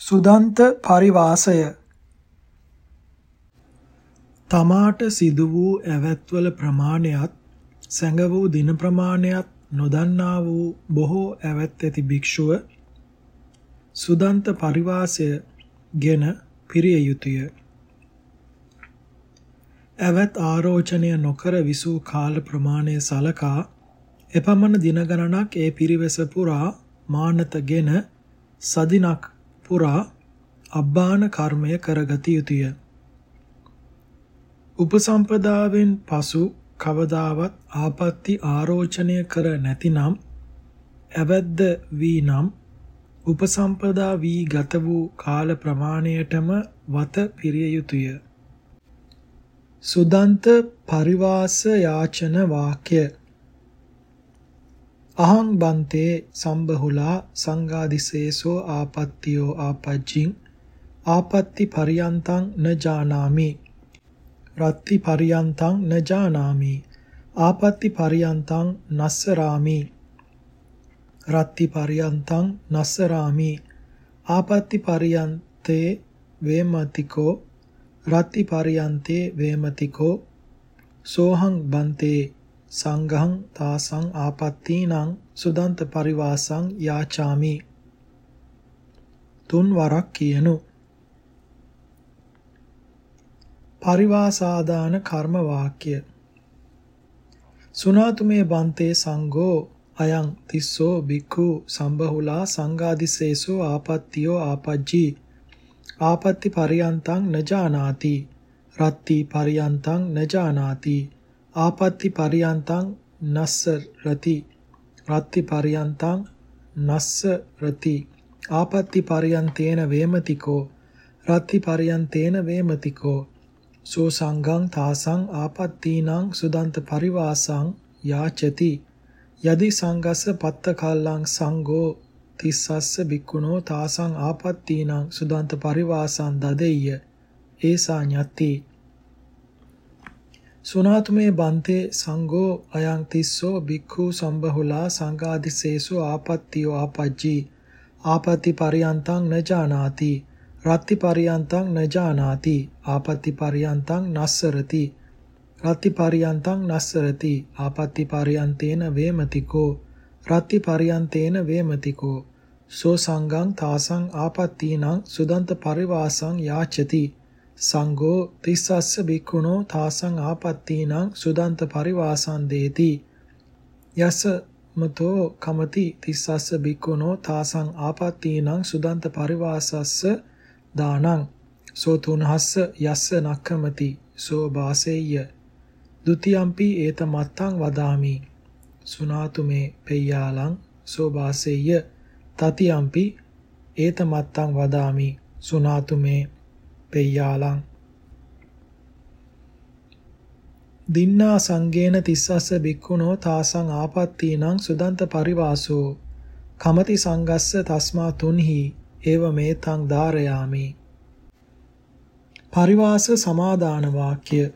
සුදන්ත පරිවාසය තමාට සිදු වූ ඇවැත්වල ප්‍රමාණයත් සැඟ වූ දින ප්‍රමාණයත් නොදන්නා වූ බොහෝ ඇවැත් ඇති භික්ෂුව සුදන්ත පරිවාසය ගෙන පිරිය යුතුය. ඇවැත් ආරෝචනය නොකර විසූ කාල ප්‍රමාණය සලකා එපමණ දින ගණනක් ඒ පිරිවෙස පුරා මානතගෙන සදිනක් පුරා අබ්බාන කර්මය කරගත යුතුය. උපසම්පදාවෙන් පසු කවදාවත් ආපත්‍ති ආරෝචනය කර නැතිනම් ඇවැද්ද වී නම් උපසම්පදා වී ගත වූ කාල ප්‍රමාණයටම වත පිරිය යුතුය. සුදන්ත පරිවාස යාචන වාක්‍ය අහං බන්තේ සම්බහුලා සංඝාදිසේසෝ ආපත්තියෝ ආපජ්ජින් ආපත්ති පරියන්තං න ජානාමි. රත්ති පරියන්තං න ජානාමි. ආපත්ති පරියන්තං නස්සරාමි. රත්ති පරියන්තං නස්සරාමි. ආපත්ති පරියන්තේ වේමතිකෝ. රත්ති පරියන්තේ වේමතිකෝ. සෝහං බන්තේ සංඝං තාසං ආපත්තීනං සුදන්ත පරිවාසං යාචාමි. තුන් වරක් කියනු. පරිවාසාදාන කර්ම වාක්‍ය. සුනාතුමේ බන්තේ සංඝෝ අයං තිස්සෝ බික්ඛු සම්බහුලා සංඝාදිසේසෝ ආපත්තියෝ ආපජ්ජී. ආපත්ති පරියන්තං නජානාති රත්ති පරියන්තං නජානාති ආපත්ති පරියන්තං නස්ස රති රත්ති පරියන්තං නස්ස රති ආපත්ති පරියන්තේන වේමතිකෝ. රත්ති පරියන්තේන වේමතිකෝ. සෝ සංඝං තාසං ආපත්තීනං සුදන්ත පරිවාසං යාචති. යදි සංඝස්ස පත්ත කල්ලං සංඝෝ තිස්සස්ස බික්කුණෝ තාසං ආපත්තීනං සුදන්ත පරිවාසං දදෙය්‍ය. ඒසා ඤත්ති. සුනාතුමේ බන්තේ සංඝෝ අයං තිස්සෝ බික්ඛු සම්බහුලා සංඝාදිසේසු ආපත්තියෝ ආපජ්ජී. ආපති පරියන්තං නජානාති රත්ති පරියන්තං නජානාති ආපති පරියන්තං නස්සරති. රත්ති පරියන්තං නස්සරති. ආපති පරියන්තේන වේමතිකෝ. රත්ති පරියන්තේන වේමතිකෝ. සෝ සංඝං තාසං ආපත්තීනං සුදන්ත පරිවාසං යාචති. සංඝෝ තිස්සස්ස බික්ඛුනෝ තාසං ආපත්තීනං සුදන්ත පරිවාසං දේති. යස මතෝ කමති තිස්සස්ස බික්ඛුනෝ තාසං ආපත්තීනං සුදන්ත පරිවාසස්ස දානං. සෝ තුනහස්ස යස්ස නක්කමති සෝ වාසෙය්‍ය ဒ ුතියම්පි ඒත මත්තං වදාමි. සුනාතු මේ පෙය්‍යාලං සෝ වාසෙය්‍ය තතියම්පි ඒත මත්තං වදාමි. සුනාතු මේ පෙය්‍යාලං දින්නා සංගේන තිස්සස්ස බික්කුණෝ තාසං ආපත්තීනං සුදන්ත පරිවාසෝ. කමති සංගස්ස තස්මා තුන්හි ඒව මේතං ධාරයාමි. පරිවාස සමාදාන වාක්‍ය.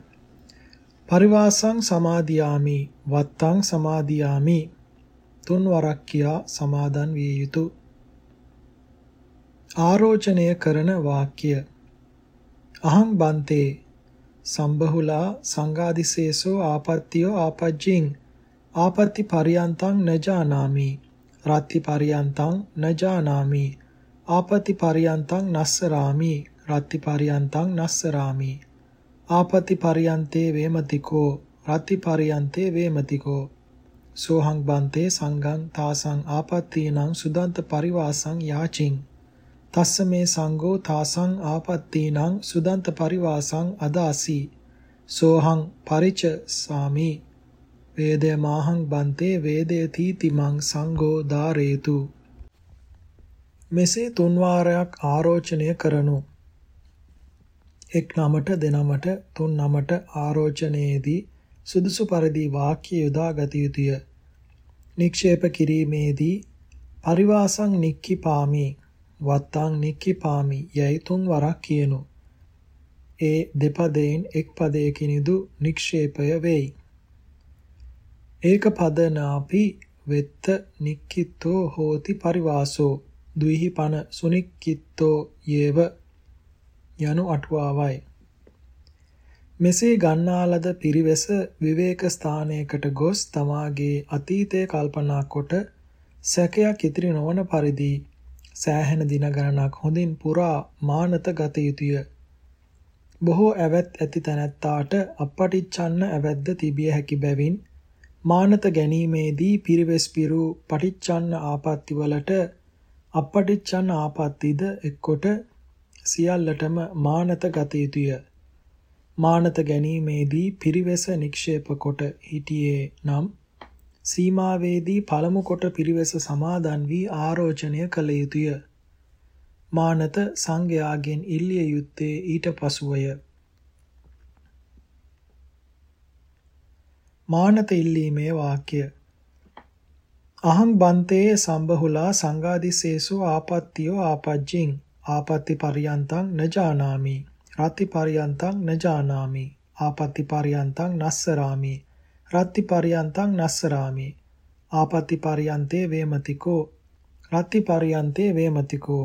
පරිවාසං සමාදියාමි වත්තං සමාදියාමි. තුන් වරක් කියා සමාදන් විය යුතුය ආරෝචනය කරන වාක්‍ය. අහං බන්තේ සම්බහුලා සංඝාදිසේසෝ ආපත්තියෝ ආපජ්ජින් ආපත්ති පරියන්තං නජානාමි රත්ති පරියන්තං නජානාමි ආපත්ති පරියන්තං නස්සරාමි. රත්ති පරියන්තං නස්සරාමි. ආපත්ති පරියන්තේ වේමතිකෝ. රත්ති පරියන්තේ වේමතිකෝ. සෝහං බන්තේ සංඝං තාසං ආපත්තීනං සුදන්ත පරිවාසං යාචින්. තස්ස මේ සංඝෝ තාසං ආපත්තීනං සුදන්ත පරිවාසං අදාසි। සෝහං පරිච සාමි වේදේ මාහං බන්තේ වේදේ තීතිමං සංඝෝ දාරේතු මෙසේ තුන් වාරයක් ආරෝචනය කරනු। එක් නමට දෙනමට තුන් නමට ආරෝචනයේදී සුදුසු පරිදි වාක්‍ය යොදා ගත යුතුය। නික්ෂේප කිරීමේදී පරිවාසං නික්කිපාමි වත්තං නික්කිපාමි යයි තුන් වරක් කියනු. ඒ දෙපදයෙන් එක් පදයකිනිදු නික්ෂේපය වෙයි. ඒක පදනාපි වෙත්ත නික්කිතෝ හෝති පරිවාසෝ දුයිහි පන සුනික්කිත්තෝ යේව යනු අටුවාවයි. මෙසේ ගන්නා ලද පිරිවෙස විවේක ස්ථානයකට ගොස් තමාගේ අතීතය කල්පනා කොට සැකයක් ඉතිරි නොවන පරිදි සෑහෙන දින ගණනක් හොඳින් පුරා මානත ගත යුතුය. බොහෝ ඇවැත් ඇති තැනැත්තාට අපපටිච්චන්න ඇවැද්ද තිබිය හැකි බැවින් මානත ගැනීමේදී පිරිවෙස් පිරු පටිච්චන්න ආපත්ති වලට අපපටිච්චන්න ආපත්තිද එක්කොට සියල්ලටම මානත ගත යුතුය. මානත ගැනීමේදී පිරිවෙස නික්ෂේප කොට හිටියේ නම් සීමාවේදී පළමු කොට පිරිවෙස සමාදන් වී ආරෝචනය කළ යුතුය. මානත සංඝයාගෙන් ඉල්ලිය යුත්තේ ඊට පසුවය. මානත ඉල්ලීමේ වාක්‍ය. අහං බන්තේ සම්බහුලා සංඝාදිසේසු ආපත්තියෝ ආපජ්ජින්. ආපත්ති පරියන්තං නජානාමි රත්ති පරියන්තං නජානාමි ආපත්ති පරියන්තං නස්සරාමි. රත්ති පරියන්තං නස්සරාමි. ආපත්ති පරියන්තේ වේමතිකෝ. රත්ති පරියන්තේ වේමතිකෝ.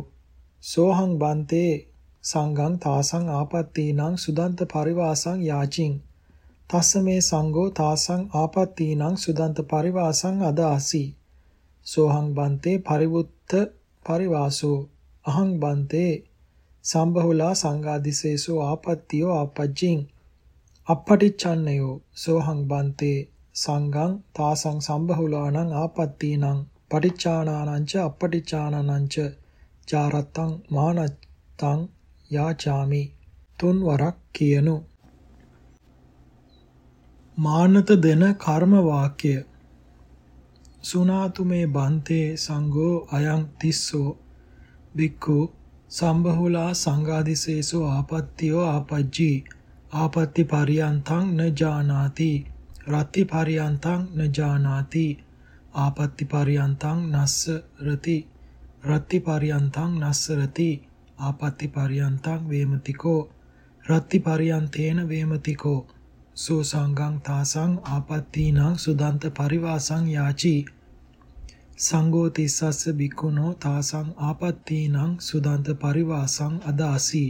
සෝහං බන්තේ සංඝං තාසං ආපත්තීනං සුදන්ත පරිවාසං යාචින්. තස්ස මේ සංඝෝ තාසං ආපත්තීනං සුදන්ත පරිවාසං අදාසි. සෝහං බන්තේ පරිවුත්ත පරිවාසෝ. අහං බන්තේ සම්බහුලා සංඝාදිසේසෝ ආපත්තියෝ ආපජ්ජින්. අපටිච්චන්නයෝ සෝහං බන්තේ සංඝං තාසං සම්බහුලානං ආපත්තීනං පටිච්චානානං ච අපටිච්චානානං ච චාරත්තං මානත්තං යාචාමි. තුන් වරක් කියනු. මානත දෙන කර්ම වාක්‍ය. සුනාතු මේ බන්තේ සංඝෝ අයං තිස්සෝ. බික්ඛු සම්බහුලා සංඝාදිසේසෝ ආපත්තියෝ ආපජ්ජී. ආපත්ති පරියන්තං න ජානාති. රත්ති පරියන්තං න ජානාති. ආපත්ති පරියන්තං නස්ස රති රත්ති පරියන්තං නස්සරති. ආපත්ති පරියන්තං වේමතිකෝ. රත්ති පරියන්තේන වේමතිකෝ. සෝ සංඝං තාසං ආපත්තීනං සුදන්ත පරිවාසං යාචි. සංඝෝ තිස්සස්ස බිකුණෝ තාසං ආපත්තීනං සුදන්ත පරිවාසං අදාසි.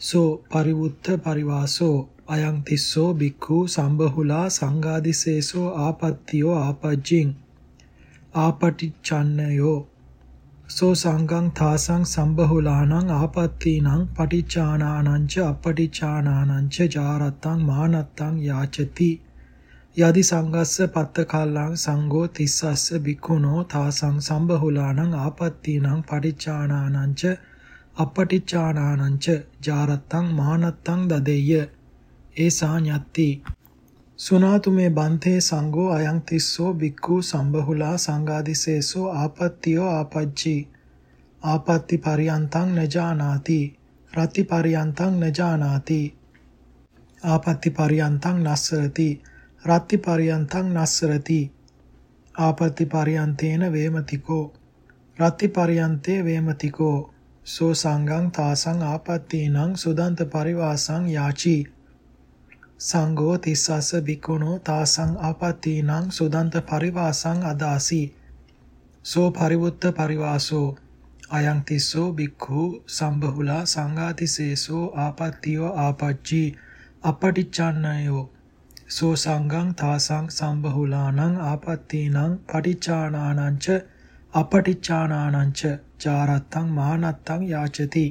සෝ පරිවුත්ත පරිවාසෝ අයං තිස්සෝ බික්ඛු සම්බහුලා සංඝාදිසේසෝ ආපත්තියෝ ආපජ්ජින් ආපටිච්චන්නයෝ සෝ සංඝං තාසං සම්බහුලානං ආපත්තීනං පටිච්චානානං ච අපටිච්චානානං ච ජාරත්තං මානත්තං යාචති යදි සංගස්ස පත්ත කල්ලං සංඝෝ තිස්සස්ස බික්ඛුනෝ තාසං සම්බහුලානං ආපත්තීනං පටිච්චානානං ච අපටිච්චානානං ච ජාරත්තං මානත්තං දදෙය්‍ය. ඒසා ඤත්ති සුනාතු මේ බන්තේ සංඝෝ අයං තිස්සෝ බික්ඛු සම්බහුලා සංඝාදිසේසෝ ආපත්තියෝ ආපජ්ජි ආපත්ති පරියන්තං නජානාති රති පරියන්තං නජානාති ආපත්ති පරියන්තං නස්සරති. රත්ති පරියන්තං නස්සරති. ආපත්ති පරියන්තේන වේමතිකෝ. රත්ති පරියන්තේ වේමතිකෝ. සෝ සංඝං තාසං ආපත්තීනං සුදන්ත පරිවාසං යාචී। සංඝෝ තිස්සස්ස බිකුණෝ තාසං ආපත්තීනං සුදන්ත පරිවාසං අදාසි। සෝ පරිවුත්ත පරිවාසෝ අයං තිස්සෝ බික්ඛු සම්බහුලා සංඝාතිසේසෝ ආපත්තියෝ ආපච්චි। අපටිච්චන්නයෝ සෝ සංඝං තාසං සම්බහුලානං ආපත්තීනං පටිච්චානානං ච අපටිච්චානානං ච චාරත්තං මානත්තං යාචති.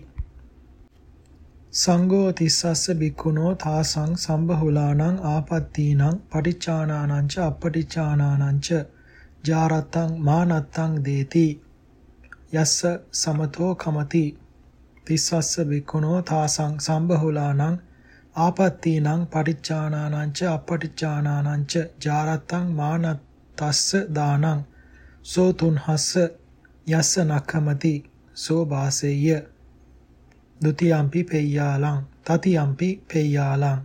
සංඝෝ තිස්සස්ස බික්ඛුනෝ තාසං සම්බහුලානං ආපත්තීනං පටිච්චානානං ච අපටිච්චානානං ච ජාරත්තං මානත්තං දේති. යස්ස සමතෝ කමති. තිස්සස්ස බික්ඛුනෝ තාසං සම්බහුලානං ආපත්තීනං පටිච්චානානං ච අපටිච්චානානං ච ජාරත්තං මානත්තස්ස දානං සෝ තුන්හස්ස යස්ස නක්ඛමති සෝ වාසෙය්‍ය ဒုတိယံ පි පෙය්‍යාලං තතියම්පි පෙය්‍යාලං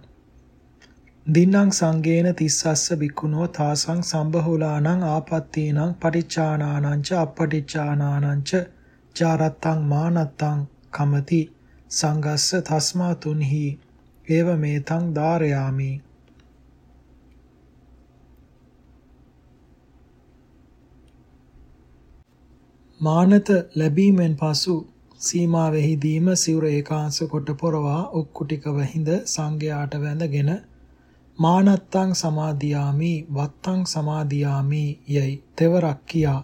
දින්නම් සංගේන තිස්සස්ස බික්කුණෝ තාසං සම්බහුලානං ආපත්තීනං පටිච්චානානං ච අපටිච්චානානං ච ජාරත්තං මානත්තං කමති සංගස්ස තස්මා තුන්හි ඒව මේතං ධාරයාමි මානත ලැබීමෙන් පසු සීමාවෙහිදීම සිවුර ඒකාංශ කොට පොරවා උක්කුටිකව හිඳ සංඝයාට වැඳගෙන මානත්තං සමාදියාමි වත්තං සමාදියාමි යයි තෙවරක් කියා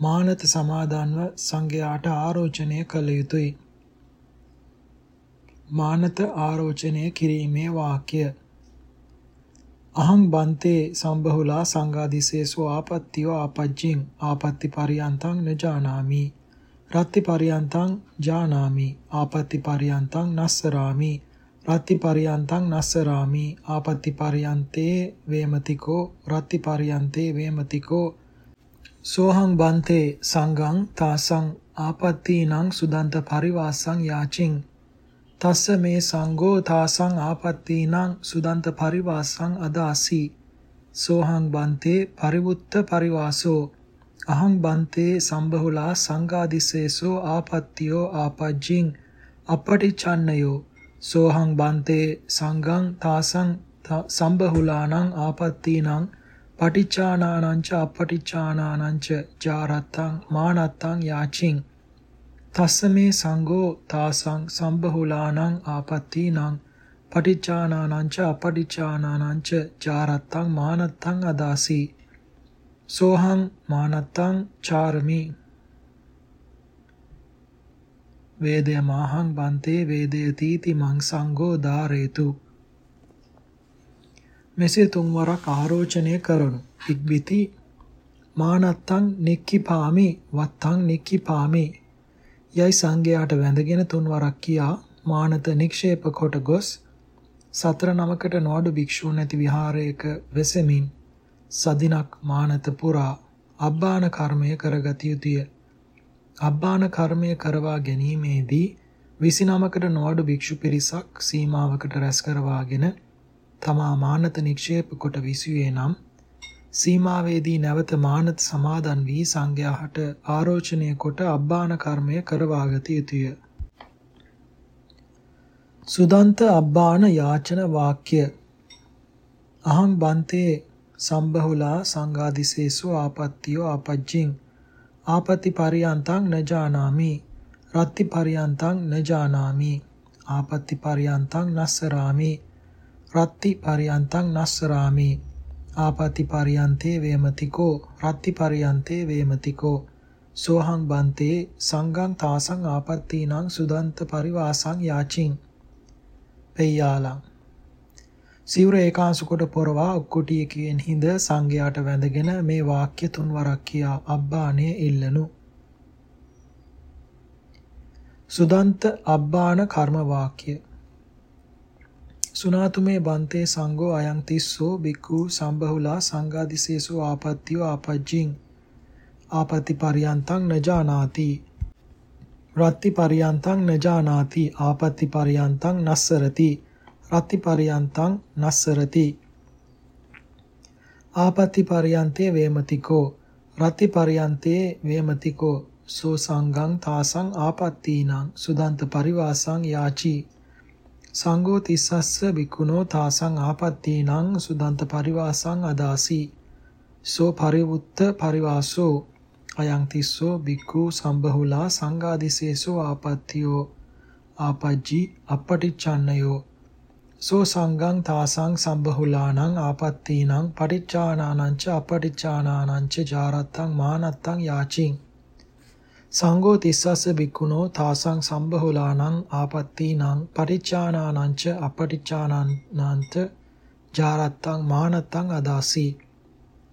මානත සමාදන්ව සංඝයාට ආරෝචනය කළ යුතුය. මානත ආරෝචනය කිරීමේ වාක්‍ය අහං බන්තේ සම්බහුලා සංඝාදිසේසු ආපත්තියෝ ආපජ්ජින් ආපත්ති පරියන්තං නජානාමි රත්ති පරියන්තං ජානාමි. ආපත්ති පරියන්තං නස්සරාමි. රත්ති පරියන්තං නස්සරාමි. ආපත්ති පරියන්තේ වේමතිකෝ රත්ති පරියන්තේ වේමතිකෝ සෝහං බන්තේ සංඝං තාසං ආපත්තීනං සුදන්ත පරිවාසං යාචින් තස්ස මේ සංඝෝ තාසං ආපත්තීනං සුදන්ත පරිවාසං අදාසි। සෝහං බන්තේ පරිවුත්ත පරිවාසෝ। අහං බන්තේ සම්බහුලා සංඝාදිසේසෝ ආපත්තියෝ ආපජ්ජින් අපටිචන්නයෝ සෝහං බන්තේ සංඝං තාසං සම්බහුලානං ආපත්තීනං පටිච්චානානං ච අපටිච්චානානං ච ජාරත්තං මානත්තං යාචින්। තස්ස මේ සංඝෝ තාසං සම්බහුලානං ආපත්තීනං පටිච්චානානං ච අපටිච්චානානං ච චාරත්තං මානත්තං අදාසි සෝහං මානත්තං චාරමි වේදය මාහං බන්තේ වේදයතීති මං සංඝෝ ධාරේතු මෙසේ තුන්වරක් ආරෝචනය කරනු. ඉක්බිති මානත්තං නික්කිපාමි වත්තං නික්කිපාමි යයි සංඝයාට වැඳගෙන තුන්වරක් කියා මානත නික්ෂේප කොට ගොස් සතර නමකට නොඅඩු භික්ෂූන් ඇති විහාරයක වෙසෙමින් සදිනක් මානත පුරා අබ්බාන කර්මය කරගත යුතුය. අබ්බාන කර්මය කරවා ගැනීමේදී 29කට නොඅඩු භික්ෂු පිරිසක් සීමාවකට රැස් කරවාගෙන තමා මානත නික්ෂේප කොට විසුවේ නම් සීමාවේදී නැවත මානත සමාදන් වී සංඝයාට ආරෝචනය කොට අබ්බාන කර්මය කරවාගත යුතුය. සුදන්ත අබ්බාන යාචන වාක්‍ය. අහං බන්තේ සම්බහුලා සංඝාදිසේසු ආපත්තියෝ ආපජ්ජින්. ආපති පරියන්තං නජානාමි රත්ති පරියන්තං නජානාමි ආපත්ති පරියන්තං නස්සරාමි. රත්ති පරියන්තං නස්සරාමි. ආපති පරියන්තේ වේමතිකෝ රත්ති පරියන්තේ වේමතිකෝ. සෝහං බන්තේ සංගං තාසං ආපත්තීනං සුදන්ත පරිවාසං යාචින්. පෙය්‍යාලං. සිවුර ඒකාංශ කොට පොරවා කුටියකින් හිඳ සංඝයාට වැඳගෙන මේ වාක්‍ය තුන්වරක් කියා අබ්බානේ ඉල්ලනු සුදන්ත අබ්බාන කර්ම වාක්‍ය. සුනාතුමේ බන්තේ සංඝෝ අයං තිස්සෝ බික්ඛු සම්බහුලා සංඝාදිසේසු ආපත්තියෝ ආපජ්ජින් ආපති පරියන්තං නජානාති රත්ති පරියන්තං නජානාති ආපති පරියන්තං නස්සරති. රත්ති පරියන්තං නස්සරති. ආපති පරියන්තේ වේමතිකෝ. රත්ති පරියන්තේ වේමතිකෝ. සෝ සංඝං තාසං ආපත්තීනං. සුදන්ත පරිවාසං යාචී. සංඝෝ තිස්සස්ස බිකුණෝ තාසං ආපත්තීනං සුදන්ත පරිවාසං අදාසි. සෝ පරිවුත්ත පරිවාසෝ අයං තිස්සෝ බික්ඛු සම්බහුලා සංඝාදිසේසෝ ආපත්තියෝ ආපජ්ජි අපටිච්චන්නයෝ සෝ සංඝං තාසං සම්බහුලානං ආපත්තීනං පටිච්චානානං ච අපටිච්චානානං ච ජාරත්තං මානත්තං යාචින්. සංඝෝ තිස්සස්ස බික්කුණෝ තාසං සම්බහුලානං ආපත්තීනං පටිච්චානානං ච අපටිච්චානානන්ත ජාරත්තං මානත්තං අදාසි.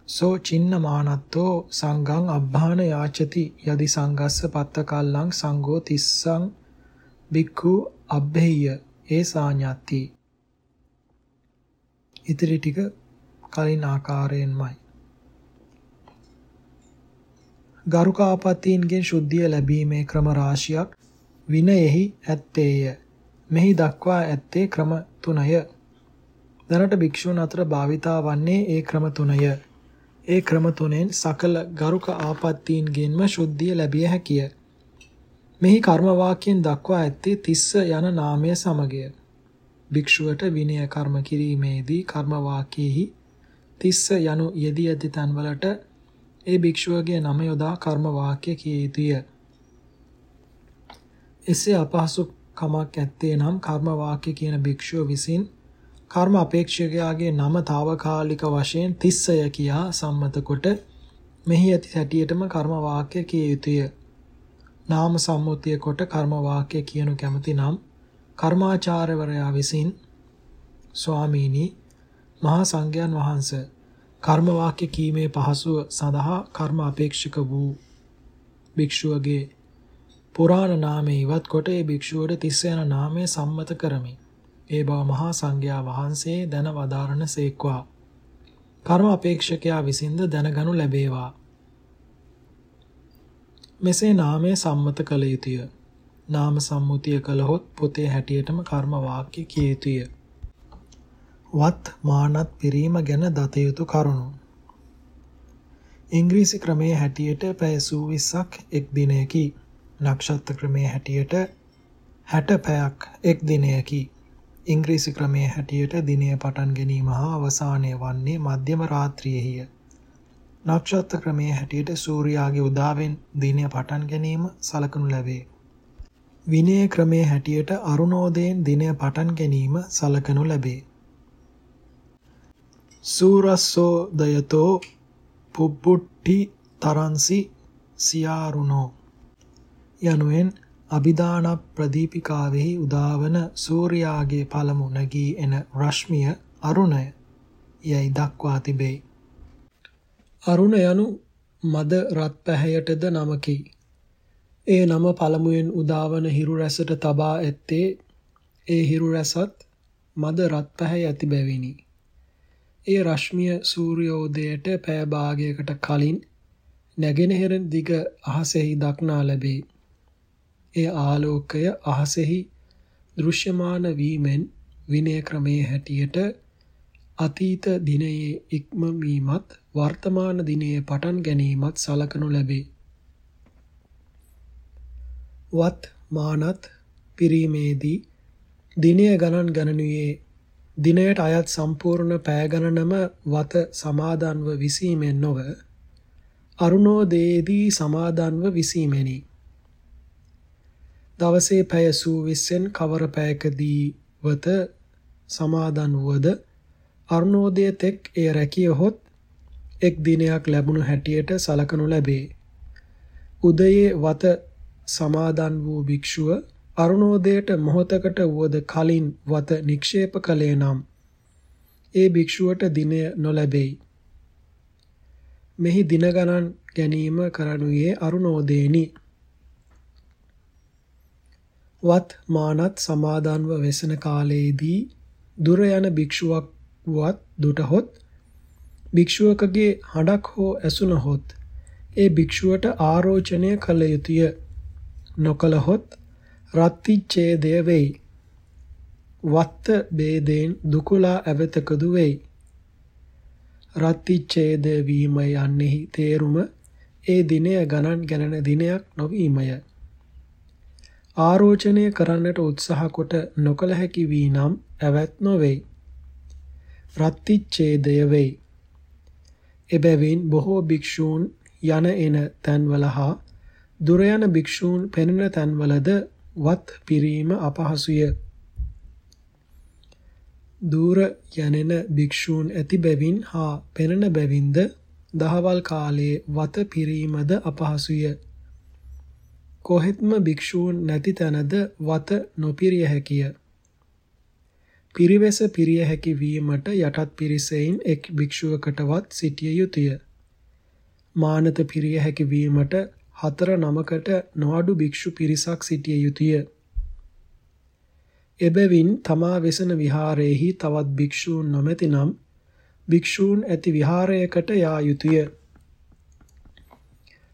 සෝ චින්න මානත්තෝ සංඝං අබ්බාන යාචති. යදි සංගස්ස පත්ත කල්ලං සංඝෝ තිස්සං බික්ඛු අබ්බෙය්‍ය ඒ සාඤ්ඤාති ඉතිරි ටික කලින් ආකාරයෙන්මයි. ගරුකාපතීන්ගෙන් ශුද්ධිය ලැබීමේ ක්‍රම රාශියක් විනයෙහි ඇත්තේය. මෙහි දක්වා ඇත්තේ ක්‍රම තුනය. දැනට භික්ෂුන් අතර භාවිතා වන්නේ ඒ ක්‍රම තුනය. ඒ ක්‍රම තුනෙන් සකල ගරුක ආපත්තීන්ගෙන්ම ශුද්ධිය ලැබිය හැකිය. මෙහි කර්ම වාක්‍යයෙන් දක්වා ඇත්තේ තිස්ස යන නාමය සමගය. භික්ෂුවට විනය කර්ම කිරීමේදී කර්ම වාක්‍යෙහි තිස්ස යනු යෙදී ඇති තන්වලට ඒ භික්ෂුවගේ නම යොදා කර්ම වාක්‍ය කිය යුතුය. එසේ අපහසු කමක් ඇත්තේ නම් කර්ම වාක්‍ය කියන භික්ෂුව විසින් කර්ම අපේක්ෂකයාගේ නම తాවකාලික වශයෙන් තිස්සය කියා සම්මත කොට මෙහි ඇති හැටියටම කර්ම වාක්‍ය කිය යුතුය. නාම සම්මුතිය කොට කර්ම වාක්‍ය කියනු කැමති නම් කර්මාචාර්යවරයා විසින් ස්වාමීනි මහා සංඝයන් වහන්සේ කර්ම වාක්‍ය කීමේ පහසුව සඳහා කර්ම අපේක්ෂක වූ භික්ෂුවගේ පුරාණ නාමය ඉවත් කොට ඒ භික්ෂුවට තිස්ස යන නාමය සම්මත කරමි. ඒ බව මහා සංඝයා වහන්සේ දැන වදාරන සේක්වා. කර්ම අපේක්ෂකයා විසින්ද දැනගනු ලැබේවා. මෙසේ නාමය සම්මත කළ යුතුය. නාම සම්මුතිය කළහොත් පොතේ හැටියටම කර්ම වාක්‍ය කිය යුතුය. වත් මානත් පිරීම ගැන දත යුතු කරුණු. ඉංග්‍රීසි ක්‍රමයේ හැටියට පැය 20ක් එක් දිනයකි. නක්ෂත්‍ර ක්‍රමයේ හැටියට 60 පැයක් එක් දිනයකි. ඉංග්‍රීසි ක්‍රමයේ හැටියට දිනය පටන් ගැනීම හා අවසානය වන්නේ මධ්‍යම රාත්‍රියේය. නක්ෂත්‍ර ක්‍රමයේ හැටියට සූර්යාගේ උදාවෙන් දිනය පටන් ගැනීම සලකනු ලැබේ. විනය ක්‍රමයේ හැටියට අරුණෝදයෙන් දිනය පටන් ගැනීම සලකනු ලැබේ. සූරස්සෝදයතෝ පුබ්බුට්ටි තරන්සි සියාරුණෝ යනුවෙන් අභිදාන ප්‍රදීපිකාවෙහි උදාවන සූර්යාගේ පළමු නැගී එන රශ්මිය අරුණය යයි දක්වා තිබේ. අරුණ යනු මද රත් පැහැයටද නමකි. ඒ නම පළමුවෙන් උදාවන හිරු රැසට තබා ඇත්තේ ඒ හිරු රැසත් මද රත් පැහැ ඇති බැවිනි. ඒ රශ්මිය සූර්යෝදයට පෑ භාගයකට කලින් නැගෙනහිර දිග අහසෙහි දක්නා ලැබේ. ඒ ආලෝකය අහසෙහි දෘශ්‍යමාන වීමෙන් විනය ක්‍රමයේ හැටියට අතීත දිනයේ ඉක්මවීමත් වර්තමාන දිනයේ පටන් ගැනීමත් සලකනු ලැබේ. වත් මානත් පිරීමේදී දිනය ගණන් ගණනුයේ දිනයට අයත් සම්පූර්ණ පෑ ගණනම වත සමාදන්ව විසීමෙන් නොව අරුණෝදයේදී සමාදන්ව විසීමෙනි. දවසේ පැය සූවිස්සෙන් කවර පැයකදී වත සමාදන් වුවද අරුණෝදය තෙක් එය රැකියහොත් එක් දිනයක් ලැබුණු හැටියට සලකනු ලැබේ. උදයේ වත සමාදන් වූ භික්ෂුව අරුණෝදයට මොහොතකට වුවද කලින් වත නික්ෂේප කළේ නම් ඒ භික්ෂුවට දිනය නොලැබෙයි. මෙහි දින ගණන් ගැනීම කරනුයේ අරුණෝදේනි. වත් මානත් සමාදන්ව වෙසෙන කාලයේදී දුර යන භික්ෂුවක් වත් දුටහොත් භික්ෂුවකගේ හඬක් හෝ ඇසුනහොත් ඒ භික්ෂුවට ආරෝචනය කළ යුතුය. නොකලහොත් රත්තිච්ඡේදය වෙයි. වත්ත ભેදයෙන් දුකලා ඇවතකදු වෙයි. රත්තිච්ඡේද වීම යන්නේහි තේරුම ඒ දිනය ගණන් ගණන දිනයක් නොවීමය. ආරෝචනය කරන්නට උත්සාහ කොට නොකල හැකි වී නම් ඇවත් නොවේයි. රත්තිච්ඡේදය වෙයි. එබැවින් බොහෝ භික්ෂූන් යන එන තැන්වල හා දුර යන භික්ෂූන් පෙනෙන තැන්වලද වත් පිරීම අපහසුය. දූර යනෙන භික්ෂූන් ඇති බැවින් හා පෙනෙන බැවින්ද දහවල් කාලයේ වත පිරීමද අපහසුය. කොහෙත්ම භික්ෂූන් නැති තැනද වත නොපිරිය හැකිය. පිරිවෙස පිරිය හැකි වීමට යටත් පිරිසෙයින් එක් භික්ෂුවකටවත් සිටිය යුතුය. මානත පිරිය හැකි වීමට හතර නමකට නොඅඩු භික්ෂු පිරිසක් සිටිය යුතුය. එබැවින් තමා වෙසෙන විහාරයේහි තවත් භික්ෂූන් නොමැතිනම් භික්ෂූන් ඇති විහාරයකට යා යුතුය.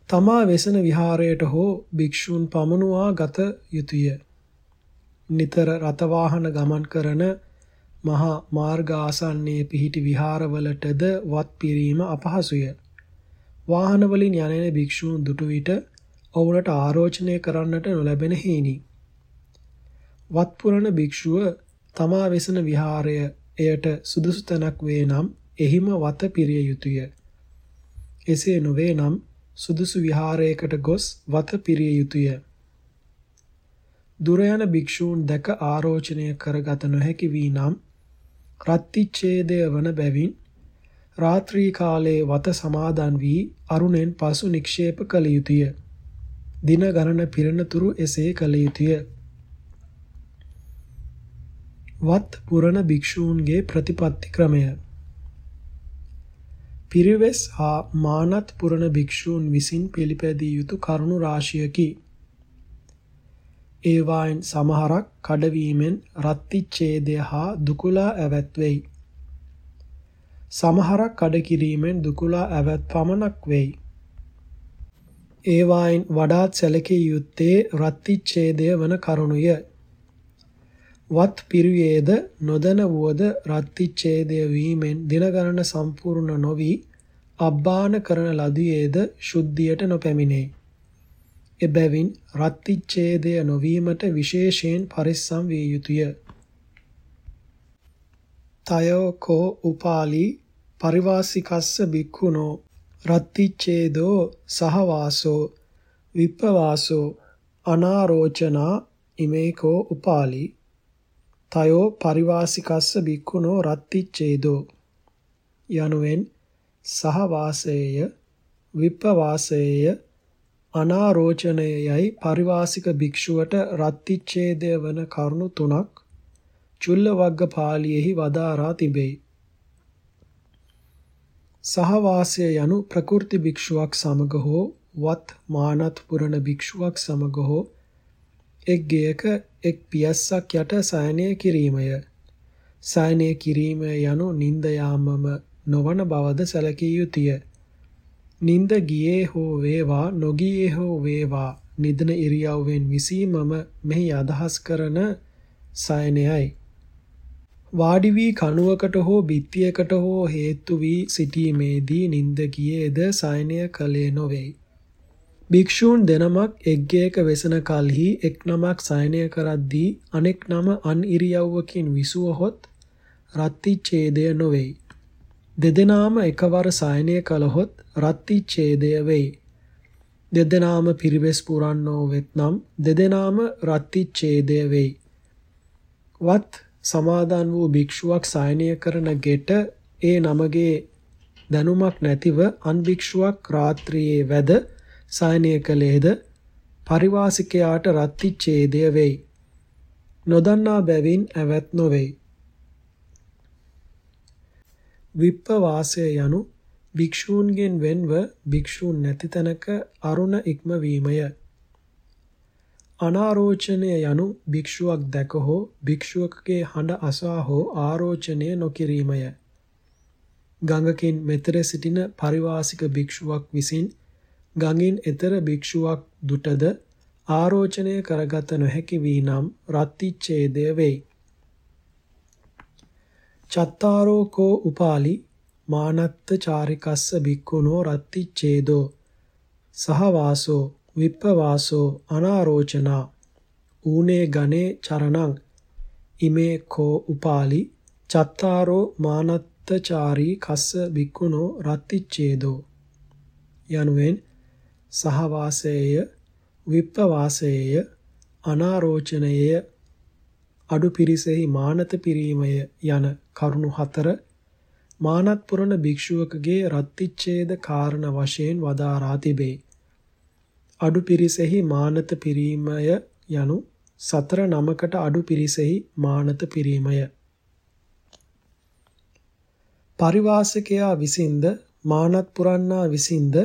තමා වෙසෙන විහාරයට හෝ භික්ෂූන් පමනුවා ගත යුතුය. නිතර රත වාහන ගමන් කරන මහා මාර්ග ආසන්නයේ පිහිටි විහාරවලටද වත් පිරීම අපහසුය. වාහන වලින් යන භික්ෂූන් දුටු විට ඔවුන්ට ආරෝචනය කරන්නට නොලැබෙන හේනි. වත්පුරණ භික්ෂුව තමා වෙසෙන විහාරය එයට සුදුසු තැනක් වේ නම් එහිම වත පිරිය යුතුය. එසේ නොවේ නම් සුදුසු විහාරයකට ගොස් වත පිරිය යුතුය. දුර යන භික්ෂූන් දැක ආරෝචනය කරගත නොහැකි වී නම් රත්තිච්ඡේදය වන බැවින් රාත්‍රී කාලයේ වත සමාදන් වී අරුණෙන් පසු නික්ෂේප කළ යුතුය. දින ගණන පිරෙනතුරු එසේ කළ යුතුය. වත් පුරණ භික්ෂූන්ගේ ප්‍රතිපත්ති ක්‍රමය පිරිවෙස් හා මානත් පුරණ භික්ෂූන් විසින් පිළිපැදිය යුතු කරුණු රාශියකි. ඒවායින් සමහරක් කඩවීමෙන් රත්තිච්ඡේදය හා දුකුලා ඇවැත් වෙයි. සමහරක් කඩ කිරීමෙන් දුකුලා ඇවැත් පමණක් වෙයි. ඒවායින් වඩාත් සැලකිය යුත්තේ රත්තිච්ඡේදය වන කරුණුය. වත් පිරිවේද නොදැන වුවද රත්තිච්ඡේදය වීමෙන් දින ගණන සම්පූර්ණ නොවි අබ්බාන කරන ලදියේද ශුද්ධියට නොපැමිණේ. එබැවින් රත්තිච්ඡේදය නොවීමට විශේෂයෙන් පරිස්සම් විය යුතුය. තයෝකෝ උපාලි පරිවාසිකස්ස බික්ඛුනෝ රත්තිච්ඡේදෝ සහවාසෝ විප්පවාසෝ අනාරෝචනා ඉමේකෝ උපාලි තයෝ පරිවාසිකස්ස බික්ඛුනෝ රත්තිච්ඡේදෝ යනුවෙන් සහවාසයේය විප්පවාසයේය අනාරෝචනයයි පරිවාසික භික්ෂුවට රත්තිච්ඡේදය වන කරුණු තුනක් චුල්ලවග්ග පාළියෙහි වදාරා තිබේ. සහවාසය යනු ප්‍රකෘති භික්ෂුවක් සමග හෝ වත් මානත් පුරණ භික්ෂුවක් සමග හෝ එක් ගෙයක එක් පියස්සක් යට සයනය කිරීමය. සයනය කිරීම යනු නිନ୍ଦ යාමම නොවන බවද සැලකිය යුතුය. නිନ୍ଦ ගියේ හෝ වේවා නොගියේ හෝ වේවා නිදන ඉරියව්වෙන් විසීමම මෙහි අදහස් කරන සයනයයි. වාඩි වී කණුවකට හෝ බිත්තියකට හෝ හේතු වී සිටීමේදී නිින්ද ගියේද සයනය කලේ නොවේ. භික්ෂූන් දෙනමක් එක්ගේක වෙසන කලෙහි එක් නමක් සයනය කරද්දී අනෙක් නම අන් ඉරියව්වකින් විසුවහොත් රත්ති ඡේදය නොවේ. දෙදෙනාම එකවර සයනය කළහොත් රත්ති ඡේදය වෙයි. දෙදෙනාම පිරිවෙස් පුරන්නෝ වෙත්නම් දෙදෙනාම රත්ති ඡේදය වෙයි. වත් සමාදන් වූ භික්ෂුවක් සයනය කරන ගෙට ඒ නමගේ දැනුමක් නැතිව අන් භික්ෂුවක් රාත්‍රියේ වැද සයනය කළේද පරිවාසිකයාට රත්ති ඡේදය වෙයි. නොදන්නා බැවින් ඇවැත් නොවේයි. විප්පවාසය යනු භික්ෂූන්ගෙන් වෙන්ව භික්ෂූන් නැති තැනක අරුණ ඉක්මවීමය. අනාරෝචනය යනු භික්ෂුවක් දැක හෝ භික්ෂුවකගේ හඬ අසා හෝ ආරෝචනය නොකිරීමය. ගඟකින් මෙතර සිටින පරිවාසික භික්ෂුවක් විසින් ගඟින් එතර භික්ෂුවක් දුටද ආරෝචනය කරගත නොහැකි වී නම් රත්තිච්ඡේදය වෙයි. චත්තාරෝ කෝ උපාලි මානත්ත චාරිකස්ස භික්ඛුනෝ රත්තිච්ඡේදෝ සහවාසෝ විප්පවාසෝ අනාරෝචනා. ඌනේ ගනේ චරණං. ඉමේ කෝ උපාලි. චත්තාරෝ මානත්තචාරී කස්ස බික්කුණෝ රත්තිච්ඡේදෝ. යනුවෙන් සහවාසයේය විප්පවාසයේය අනාරෝචනයේය අඩු පිරිසෙහි මානත පිරීමය යන කරුණු හතර මානත් පුරණ භික්ෂුවකගේ රත්තිච්ඡේද කාරණ වශයෙන් වදාරා තිබේ. අඩු පිරිසෙහි මානත පිරීමය යනු සතර නමකට අඩු පිරිසෙහි මානත පිරීමය. පරිවාසකයා විසින්ද මානත් පුරන්නා විසින්ද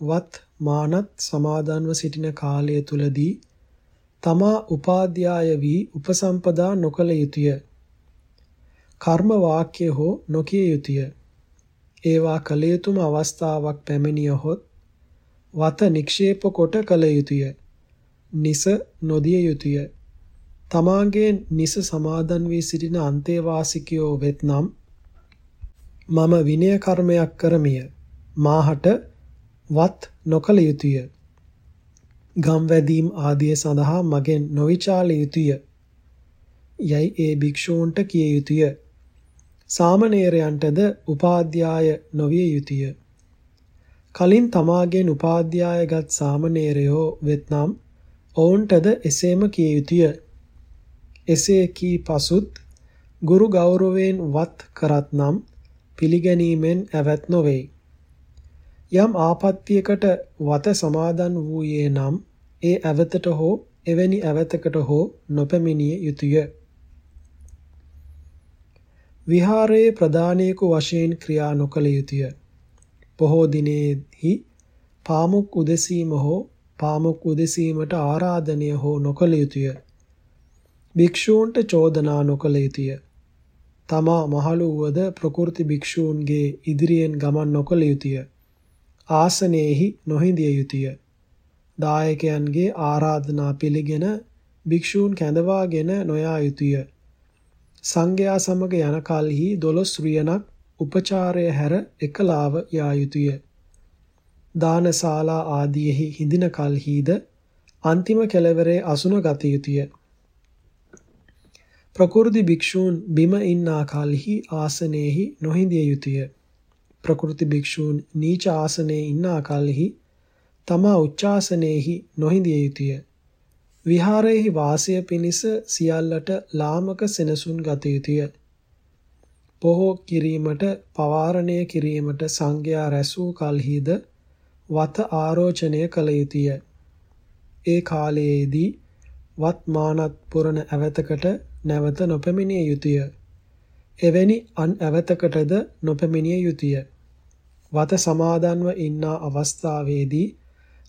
වත් මානත් සමාදන්ව සිටින කාලය තුලදී තමා උපාධ්‍යාය වී උපසම්පදා නොකළ යුතුය. කර්ම වාක්‍ය හෝ නොකිය යුතුය. ඒවා කළ යුතුම අවස්ථාවක් පැමිණියහොත් වත නික්ෂේප කොට කළ යුතුය. නිස නොදිය යුතුය. තමාගේ නිස සමාදන් වී සිටින අන්තේවාසිකයෝ වෙත්නම් මම විනය කර්මයක් කරමිය මාහට වත් නොකළ යුතුය. ගම් වැදීම් ආදිය සඳහා මගෙන් නොවිචාල යුතුය. යයි ඒ භික්ෂූන්ට කිය යුතුය. සාමණේරයන්ටද උපාධ්‍යාය නොවිය යුතුය. කලින් තමාගෙන් උපාධ්‍යායගත් සාමණේරයෝ වෙත්නම් ඔවුන්ටද එසේම කිය යුතුය. එසේ කී පසුත් ගුරු ගෞරවයෙන් වත් කරත්නම් පිළිගැනීමෙන් ඇවත් නොවේ. යම් ආපත්‍යයකට වත සමාදන් වූයේ නම් ඒ ඇවතට හෝ එවැනි ඇවතකට හෝ නොපැමිණිය යුතුය. විහාරයේ ප්‍රධානයෙකු වශයෙන් ක්‍රියා නොකළ යුතුය. පොහෝ දිනෙහි පාමුක් උදෙසීම හෝ පාමුක් උදෙසීමට ආරාධනය හෝ නොකළ යුතුය. භික්ෂූන්ට චෝදනා නොකළ යුතුය. තමා මහලු වුවද ප්‍රකෘති භික්ෂූන්ගේ ඉදිරියෙන් ගමන් නොකළ යුතුය. ආසනයේහි නොහිඳිය යුතුය. දායකයන්ගේ ආරාධනා පිළිගෙන භික්ෂූන් කැඳවාගෙන නොයා යුතුය. සංඝයා සමග යන කලෙහි දොළොස් රියනක් උපචාරය හැර එකලාව යා යුතුය. දානශාලා ආදීෙහි හිඳින කලෙහිද අන්තිම කෙළවරේ අසුන ගත යුතුය. ප්‍රකෘති භික්ෂූන් බිම ඉන්නා කලෙහි ආසනයේහි නොහිඳිය යුතුය. ප්‍රකෘති භික්ෂූන් නීච ආසනයේ ඉන්නා කලෙහි තමා උච්චාසනයේහි නොහිඳිය යුතුය. විහාරයේහි වාසය පිණිස සියල්ලට ලාමක සෙනසුන් ගත යුතුය. පොහෝ කිරීමට පවාරණය කිරීමට සංඝයා රැස් වූ කලෙහිද වත ආරෝචනය කළ යුතුය. ඒ කාලයේදී වත් මානත් පුරන ඇවතකට නැවත නොපැමිණිය යුතුය. එවැනි අන් ඇවතකටද නොපැමිණිය යුතුය. වත සමාදන්ව ඉන්නා අවස්ථාවේදී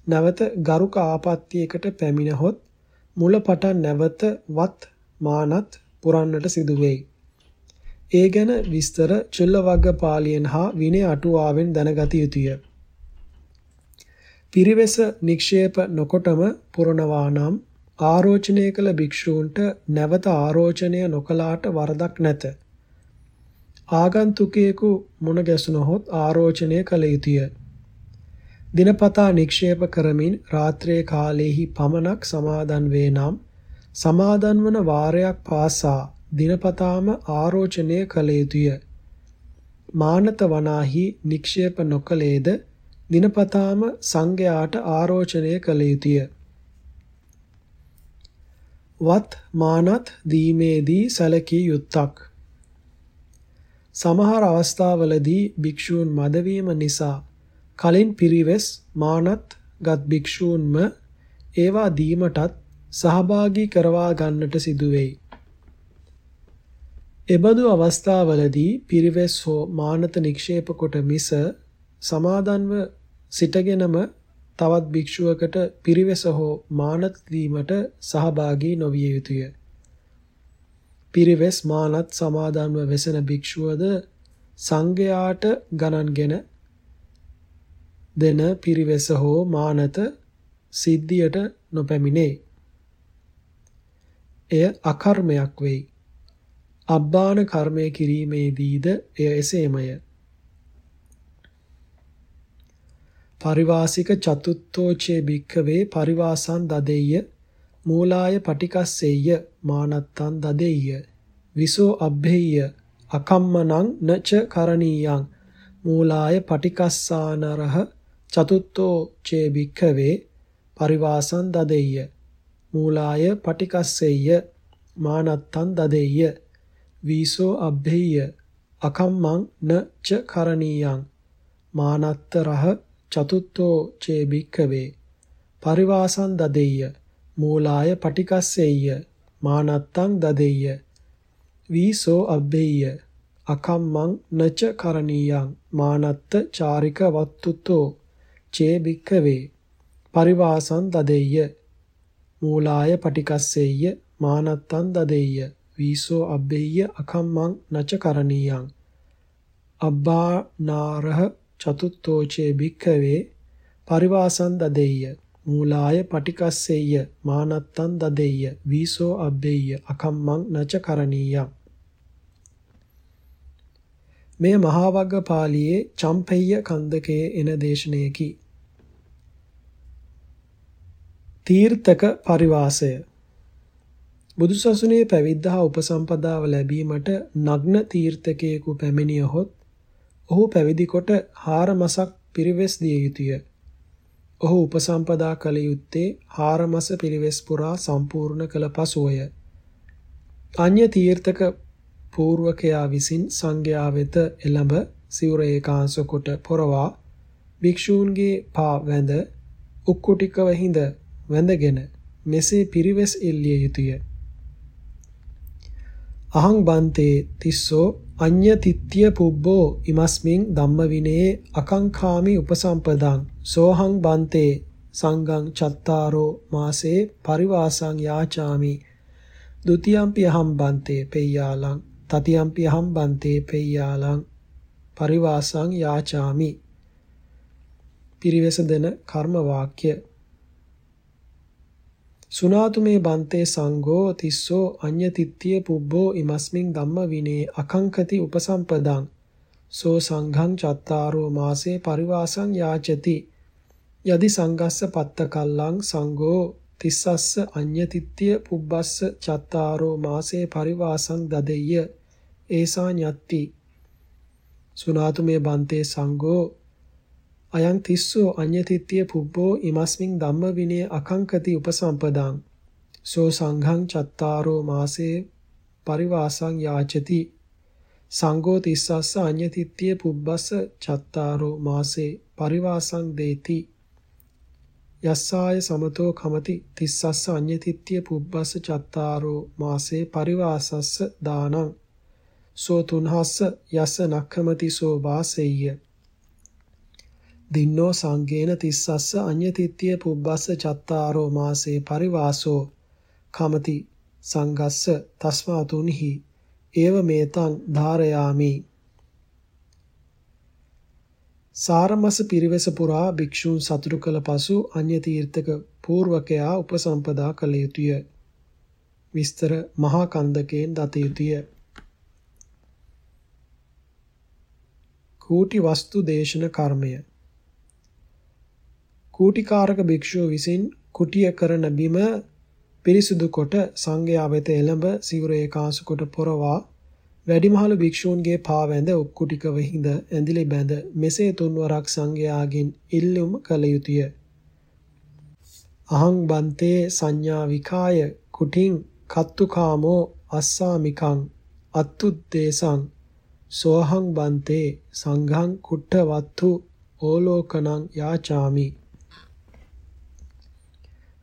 නැවත ගරුක ආපත්‍යයකට පැමිණහොත් මුල පටන් නැවත වත් මානත් පුරන්නට සිදු වෙයි. ඒ ගැන විස්තර චුල්ලවග්ග පාළියෙන් හා විනය අටුවාවෙන් දැනගත යුතුය. පිරිවෙස නික්ෂේප නොකොටම පුරනවා නම් ආරෝචනය කළ භික්ෂූන්ට නැවත ආරෝචනය නොකලාට වරදක් නැත. ආගන්තුකයෙකු මුණ ගැසුණහොත් ආරෝචනය කළ යුතුය. දිනපතා නික්ෂේප කරමින් රාත්‍රී කාලයේහි පමණක් සමාදන් වේ නම් සමාදන් වන වාරයක් පාසා දිනපතාම ආරෝචනය කළ යුතුය. මානත වනාහි නික්ෂේප නොකලේද දිනපතාම සංඝයාට ආරෝචනය කළ යුතුය. වත් මානත් දීමේදී සැලකිය යුත්තක්. සමහර අවස්ථාවලදී භික්ෂූන් මදවීම නිසා කලින් පිරිවෙස් මානත් ගත් භික්ෂූන්ම ඒවා දීමටත් සහභාගී කරවා ගන්නට සිදු වෙයි. එබඳු අවස්ථාවලදී පිරිවෙස් හෝ මානත නික්ෂේප කොට මිස සමාදන්ව සිටගෙනම තවත් භික්ෂුවකට පිරිවෙස හෝ මානත් දීමට සහභාගී නොවිය යුතුය. පිරිවෙස් මානත් සමාදන්ව වෙසෙන භික්ෂුවද සංඝයාට ගණන්ගෙන දෙන පිරිවෙස හෝ මානත සිද්ධියට නොපැමිණේ. එය අකර්මයක් වෙයි. අබ්බාන කර්මය කිරීමේදීද එය එසේමය. පරිවාසික චතුත්ථෝචේ භික්ඛවේ පරිවාසං දදෙය්‍ය මූලාය පටිකස්සෙය්‍ය මානත්තං දදෙය්‍ය විසෝ අබ්බෙය්‍ය අකම්මනං නච කරණීයං මූලාය පටිකස්සානරහ චතුත්ථෝ චේ භික්ඛවේ පරිවාසං දදෙය්‍ය මූලාය පටිකස්සෙය්‍ය මානත්තං දදෙය්‍ය වීසෝ අබ්බෙය්‍ය අකම්මං නච කරණීයං. මානත්ත රහ චතුත්ථෝ චේ භික්ඛවේ. පරිවාසං දදෙය්‍ය. මූලාය පටිකස්සෙය්‍ය. මානත්තං දදෙය්‍ය. වීසෝ අබ්බෙය්‍ය අකම්මං නච කරණීයං. මානත්ත චාරික වත්තුතෝ චේ භික්ඛවේ. පරිවාසං දදෙය්‍ය. මූලාය පටිකස්සෙය්‍ය. මානත්තං දදෙය්‍ය. වීසෝ අබ්බෙය්‍ය අකම්මං නච කරණීයං. අබ්බා නාරහ චතුත්ථෝචේ භික්ඛවේ පරිවාසං දදෙය්‍ය. මූලාය පටිකස්සෙය්‍ය මානත්තං දදෙය්‍ය. වීසෝ අබ්බෙය්‍ය අකම්මං නච කරණීයං. මෙය මහා වග්ග පාළියේ චම්පෙය්‍ය කන්දකයේ එන දේශනයකි. තීර්ථක පරිවාසය බුදුසසුනේ පැවිද්දා උපසම්පදාව ලැබීමට නග්න තීර්ථකයෙකු පැමිණියහොත් ඔහු පැවිදි කොට හාර මසක් පිරිවෙස් දිය යුතුය. ඔහු උපසම්පදා කළ යුත්තේ හාරමස පිරිවෙස් පුරා සම්පූර්ණ කළ පසුවය. අන්‍ය තීර්ථක පූර්වකයා විසින් සංඝයා වෙත එළඹ සිවුර ඒකාංශ කොට පොරවා භික්ෂූන්ගේ පා වැඳ උක්කුටිකව හිඳ වැඳගෙන මෙසේ පිරිවෙස් එල්ලිය යුතුය. අහං බන්තේ තිස්සෝ අඤ්ඤ තිත්‍ය පුබ්බෝ ඉමස්මින් ධම්ම විනේ අකංකාමි උපසම්පදං. සෝහං බන්තේ සංගං චත්තාරෝ මාසේ පරිවාසං යාචාමි. ဒ ුතියම්පි අහං බන්තේ පෙය්‍යාලං. තතියම්පි අහං බන්තේ පෙය්‍යාලං. පරිවාසං යාචාමි. පිරිවෙස දෙන කර්ම වාක්‍ය සුනාතු මේ බන්තේ සංඝෝ තිස්සෝ අඤ්ඤ තිත්තිය පුබ්බෝ ඉමස්මින් ධම්ම විනේ අකංකති උපසම්පදං. සෝ සංඝං චත්තාරෝ මාසේ පරිවාසං යාචති. යදි සංගස්ස පත්ත කල්ලං සංඝෝ තිස්සස්ස අඤ්ඤ තිත්තිය පුබ්බස්ස චත්තාරෝ මාසේ පරිවාසං දදෙය්‍ය. ඒසා ඤත්ති. සුනාතු මේ බන්තේ සංඝෝ අයං තිස්සෝ අඤ්ඤතිත්‍ය පුබ්බෝ ඉමස්මින් ධම්ම විනය අකංකති උපසම්පදං. සෝ සංඝං චත්තාරෝ මාසේ පරිවාසං යාචති. සංඝෝ තිස්සස්ස අඤ්ඤතිත්‍ය පුබ්බස්ස චත්තාරෝ මාසේ පරිවාසං දේති. යස්සාය සමතෝ කමති තිස්සස්ස අඤ්ඤතිත්‍ය පුබ්බස්ස චත්තාරෝ මාසේ පරිවාසස්ස දානං. සෝ තුන්හස්ස යස්ස නක්ඛමති සෝ වාසෙය්‍ය. දින්නෝ සංගේන තිස්සස්ස අඤ්ඤතිත්‍ය පුබ්බස්ස චත්තාරෝ මාසේ පරිවාසෝ. කමති. සංගස්ස තස්මා තුන්හි ඒව මේතං ධාරයාමි. සාරමස පිරිවෙස පුරා භික්ෂූන් සතුටු කළ පසු අඤ්‍ය තීර්ථක පූර්වකයා උපසම්පදා කළ යුතුය. විස්තර මහා කන්දකෙන් දත යුතුය. කූටි වස්තු දේශන කර්මය. කූටිකාරක භික්ෂුව විසින් කුටිය කරන බිම පිරිසුදු කොට සංඝයා වෙත එළඹ සිවුර ඒකාංශ කොට පොරවා වැඩිමහල් භික්ෂූන්ගේ පා වැඳ උක්කුටිකව හිඳ ඇඳිලි බැඳ මෙසේ තුන්වරක් සංඝයාගෙන් ඉල්ලුම් කළ යුතුය. අහං බන්තේ සංඥා විකාය කුටින් කත්තුකාමෝ අස්සාමිකං අත්තුද්දේසං සෝහං බන්තේ සංඝං කුට්ඨවත්තු ඕලෝකනං යාචාමි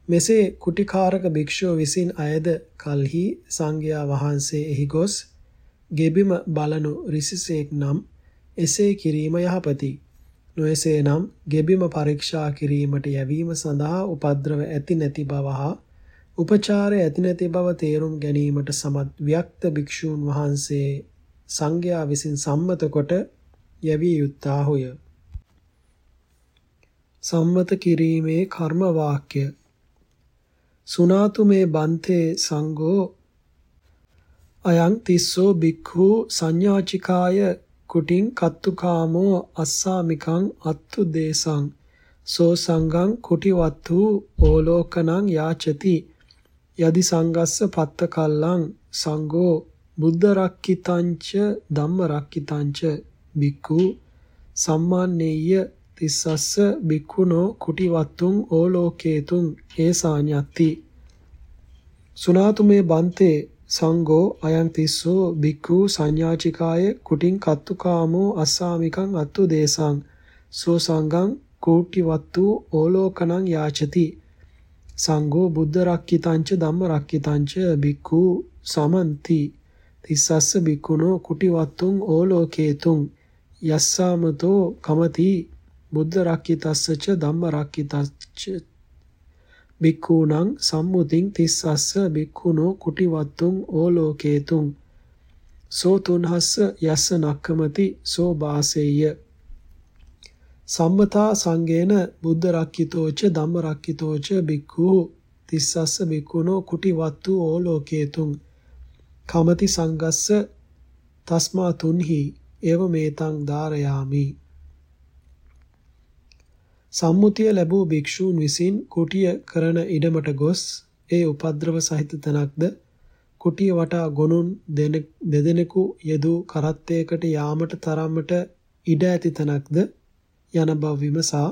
මෙසේ කුටිකාරක භික්ෂුව විසින් අයද කල්හි සංඝයා වහන්සේ එහි ගොස් ගෙබිම බලනු රිසිසේක් නම් එසේ කිරීම යහපති. නොයසේ නම් ගෙබිම පරීක්ෂා කිරීමට යැවීම සඳහා උපද්‍රව ඇති නැති බව හා උපචාරය ඇති නැති බව තේරුම් ගැනීමට සමත් ව්‍යක්ත භික්ෂූන් වහන්සේ සංඝයා විසින් සම්මත කොට යැවිය යුත්තාහුය. සම්මත කිරීමේ කර්ම වාක්‍ය සුනාතු මේ බන්තේ සංඝෝ අයං තිස්සෝ බික්ඛු සංඥාචිකාය කුටින් කත්තුකාමෝ අස්සාමිකං අත්තු දේසං සෝ සංඝං කුටිවත්තු ඕලෝකනං යාචති යදි සංගස්ස පත්ත කල්ලං සංඝෝ බුද්ධ රක්කිතංච ධම්ම රක්කිතංච බික්ඛු සම්මාන්නේය තිස්සස්ස බික්ඛුනෝ කුටිවත්තුං ඕලෝකේතුං ඒසාඤ්ඤත්ති සුනාතුමේ බන්තේ සංඝෝ අයං තිස්සෝ බික්ඛු සංඥාචිකාය කුටින් කත්තුකාමෝ අස්සාමිකං අත්තු දේසං. සෝ සංඝං කෝටිවත්තු ඕලෝකනං යාචති. සංඝෝ බුද්ධ රක්කිතංච ධම්ම රක්කිතංච බික්ඛු සමන්ති. තිස්සස්ස බික්ඛුනෝ කුටිවත්තුං ඕලෝකේතුං යස්සාමතෝ කමති. බුද්ධ රක්කිතස්සච ධම්ම රක්කිතච්ච බික්ඛූණං සම්මුතින් තිස්සස්ස බික්ඛුනෝ කුටිවත්තුං ඕලෝකේතුං සෝ තුන්හස්ස යස්ස නක්කමති සෝ බාසෙය්‍ය සම්මතා සංගේන බුද්ධ රක්කිතෝච ධම්ම රක්කිතෝච බික්ඛු තිස්සස්ස බික්ඛුනෝ කුටිවත්තු ඕලෝකේතුං කමති සංගස්ස තස්මා තුන්හි එව මේතං ධාරයාමි සම්මුතිය ලැබූ භික්ෂූන් විසින් කුටිය කරන ඉඩමට ගොස් ඒ උපද්‍රව සහිත තැනක්ද කුටිය වටා ගොනුන් දෙදෙනෙකු යෙදූ කරත්තයකට යාමට තරමට ඉඩ ඇති තැනක්ද යන බව විමසා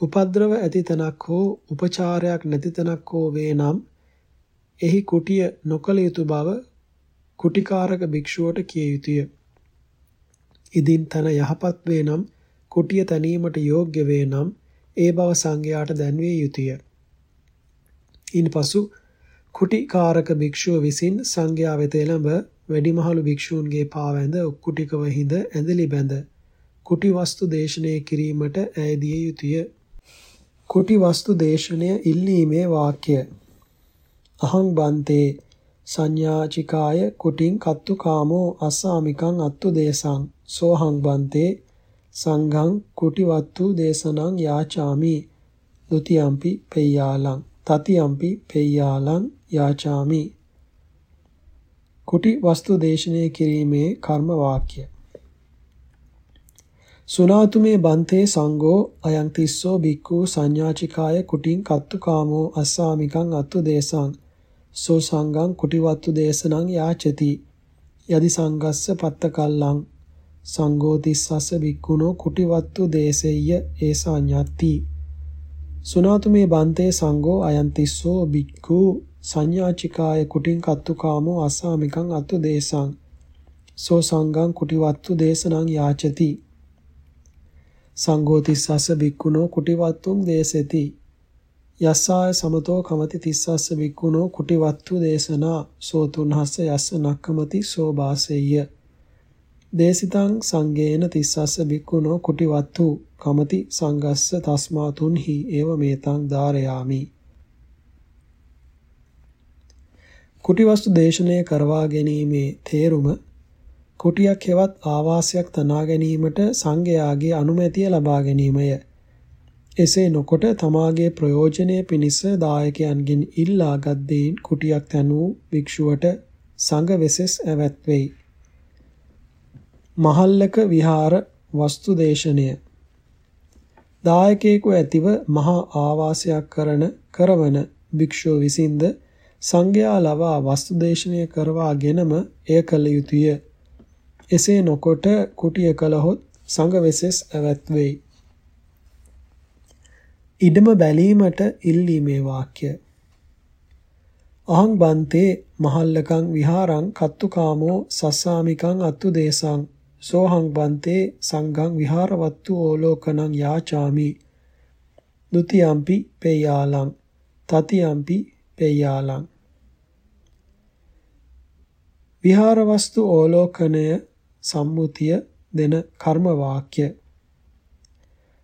උපද්‍රව ඇති තැනක් හෝ උපචාරයක් නැති තැනක් හෝ වේ නම් එහි කුටිය නොකළ යුතු බව කුටිකාරක භික්ෂුවට කිය යුතුය. ඉදින් තන යහපත් වේ නම් කුටිය තැනීමට යෝග්‍ය වේ නම් ඒ බව සංඝයාට දැන්විය යුතුය. ඉන්පසු කුටිකාරක භික්ෂුව විසින් සංඝයා වෙත එළඹ වැඩිමහලු භික්ෂූන්ගේ පාවැඳ කුටිකව හිඳ ඇඳලි බැඳ කුටි වස්තු දේශනය කිරීමට ඈදිය යුතුය. කුටි වස්තු දේශනය ඉල්ලීමේ වාක්‍ය අහං බන්තේ සංඥාචිකාය කුටින් කත්තු කාමෝ අස්සාමිකං අත්තු දේසං සෝහං බන්තේ සංඝං කුටිවත්තු දේශනං යාචාමි. ဒ ුතියම්පි පෙය්‍යාලං. තතියම්පි පෙය්‍යාලං යාචාමි. කුටි වස්තු දේශනය කිරීමේ කර්ම වාක්‍ය. සුනාතුමේ බන්තේ සංඝෝ අයං තිස්සෝ බික්ඛු සංඥාචිකාය කුටින් කත්තු කාමෝ අස්සාමිකං අත්තු දේසං සෝ සංඝං කුටිවත්තු දේශනං යාචති. යදි සංගස්ස පත්තකල්ලං සංඝෝ තිස්සස්ස බික්ඛුනෝ කුටිවත්තු දේසෙය්‍ය ඒසා ඤත්ති. සුනාතුමේ බන්තේ සංඝෝ අයං තිස්සෝ බික්ඛු සංඥාචිකාය කුටින් කත්තු කාමෝ අස්සාමිකං අත්තු දේසං. සෝ සංඝං කුටිවත්තු දේශනං යාචති. සංඝෝ තිස්සස්ස බික්ඛුනෝ කුටිවත්තුම් දේසෙති. යස්සාය සමතෝ කමති තිස්සස්ස බික්ඛුනෝ කුටිවත්තු දේශනා. සෝ තුන්හස්ස යස්ස නක්කමති සෝ බාසෙය්‍ය. දේසිතං සංගේන තිස්සස්ස බික්ඛුනෝ කුටිවත්තු කමති සංගස්ස තස්මා තුන්හි ඒව මේතං ධාරයාමි කුටිවස්තු දේශනය කරවා ගැනීමේ තේරුම කුටියක් හෙවත් ආවාසයක් තනා ගැනීමට සංඝයාගේ අනුමැතිය ලබා ගැනීමය එසේ නොකොට තමාගේ ප්‍රයෝජනය පිණිස දායකයන්ගෙන් ඉල්ලාගත් දෙයින් කුටියක් තැනූ භික්ෂුවට සංඝ වෙසෙස් ඇවැත් වෙයි. මහල්ලක විහාර වස්තු දේශනය දායකයෙකු ඇතිව මහා ආවාසයක් කරන කරවන භික්ෂුව විසින්ද සංඝයා ලවා වස්තු දේශනය කරවාගෙනම එය කළ යුතුය. එසේ නොකොට කුටිය කළහොත් සංඝ වෙසෙස් ඇවැත් වෙයි. ඉඩම බැලීමට ඉල්ලීමේ වාක්‍ය අහං බන්තේ මහල්ලකං විහාරං කත්තුකාමෝ සස්සාමිකං අත්තු දේසං සෝහං බන්තේ සංඝං විහාරවත්තු ඕලෝකනං යාචාමි. ဒ ුතියම්පි පේයාලං තතියම්පි පේයාලං. විහාරවස්තු ඕලෝකනය සම්මුතිය දෙන කර්ම වාක්‍ය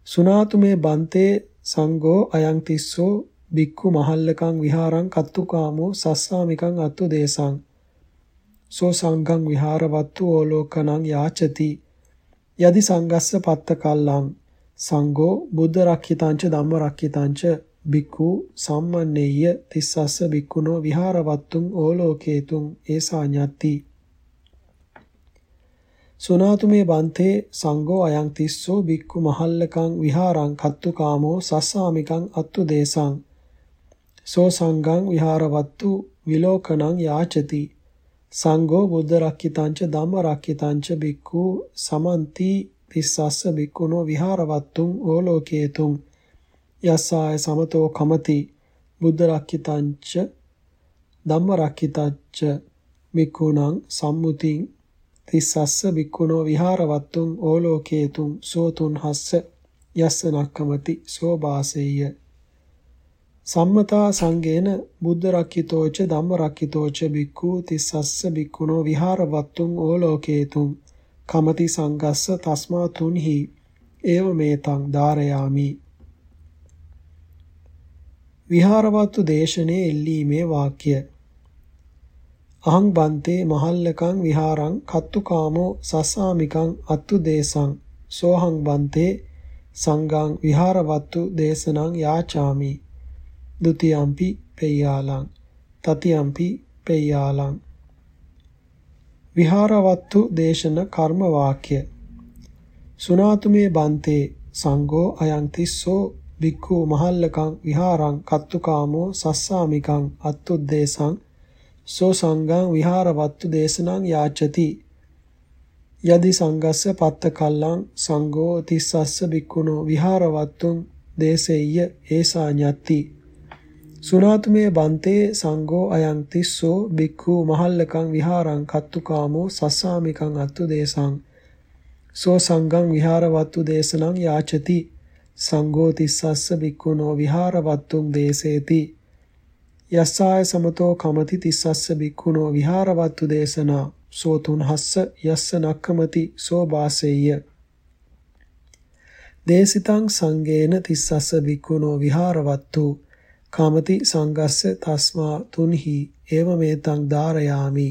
සුනාතුමේ බන්තේ සංඝෝ අයං තිස්සෝ බික්ඛු මහල්ලකං විහාරං කත්තුකාමෝ සස්සාමිකං අත්තු දේසං. සෝ සංඝං විහාරවත්තු ඕලෝකනං යාචති. යදි සංගස්ස පත්ත කල්ලං සංඝෝ බුද්ධ රක්ඛිතංච ධම්ම රක්ඛිතංච බික්ඛු සම්මන්නේය තිස්සස්ස බික්ඛුනෝ විහාරවත්තුං ඕලෝකේතුං ඒසා ඤත්ති. සුනාතුමේ බන්තේ සංඝෝ අයං තිස්සෝ බික්ඛු මහල්ලකං විහාරං කත්තු කාමෝ සස්සාමිකං අත්තු දේසං. සෝ සංඝං විහාරවත්තු විලෝකනං යාචති. සංඝෝ බුද්ධ රක්ඛිතංච ධම්ම රක්ඛිතංච බික්ඛු සමන්ති තිස්සස්ස බික්ඛුනෝ විහාරවත්තුං ඕලෝකේතුං යස්සාය සමතෝ කමති බුද්ධ රක්ඛිතංච ධම්ම රක්ඛිතංච බික්ඛුණං සම්මුතින් තිස්සස්ස බික්කුණෝ විහාරවත්තුන් ඕලෝකේතුන් සෝතුන් හස්ස යස්ස නක්කමති සෝබාසෙය්‍ය සම්මතා සංගේන බුද්ධ රක්ඛිතෝච ධම්ම රක්ඛිතෝච බික්ඛු තිස්සස්ස බික්කුණෝ විහාරවත්තුන් ඕලෝකේතුන් කමති සංගස්ස තස්මා තුන්හි ඒව මේතං ධාරයාමි. විහාරවත්තු දේශනේ එල්ලීමේ වාක්‍ය. අහං බන්තේ මහල්ලකං විහාරං කත්තුකාමෝ සස්සාමිකං අත්තු දේසං සෝහං බන්තේ සංඝං විහාරවත්තු දේශනං යාචාමි. ဒ ුතියම්පි පෙය්‍යාලං තතියම්පි පෙය්‍යාලං. විහාරවත්තු දේශන කර්ම වාක්‍ය. සුනාතුමේ බන්තේ සංඝෝ අයං තිස්සෝ බික්ඛු මහල්ලකං විහාරං කත්තුකාමෝ සස්සාමිකං අත්තුද්දේශං සෝ සංඝං විහාරවත්තු දේශනං යාචති. යදි සංගස්ස පත්ත කල්ලං සංඝෝ තිස්සස්ස බික්කුණෝ විහාරවත්තුන් දේසෙය්‍ය ඒසා ඤත්ති. සුනාතුමේ බන්තේ සංඝෝ අයං තිස්සෝ බික්ඛු මහල්ලකං විහාරං කත්තුකාමෝ සස්සාමිකං අත්තු දේසං. සෝ සංඝං විහාරවත්තු දේශනං යාචති. සංඝෝ තිස්සස්ස බික්ඛුනෝ විහාරවත්තුං දේසේති. යස්සාය සමතෝ කමති තිස්සස්ස බික්ඛුනෝ විහාරවත්තු දේශනා. සෝ තුන්හස්ස යස්ස නක්කමති සෝ වාසෙය්‍ය දේසිතං සංගේන තිස්සස්ස බික්ඛුනෝ විහාරවත්තු. කාමති සංගස්ස තස්මා තුන්හි ඒව මේතං ධාරයාමි.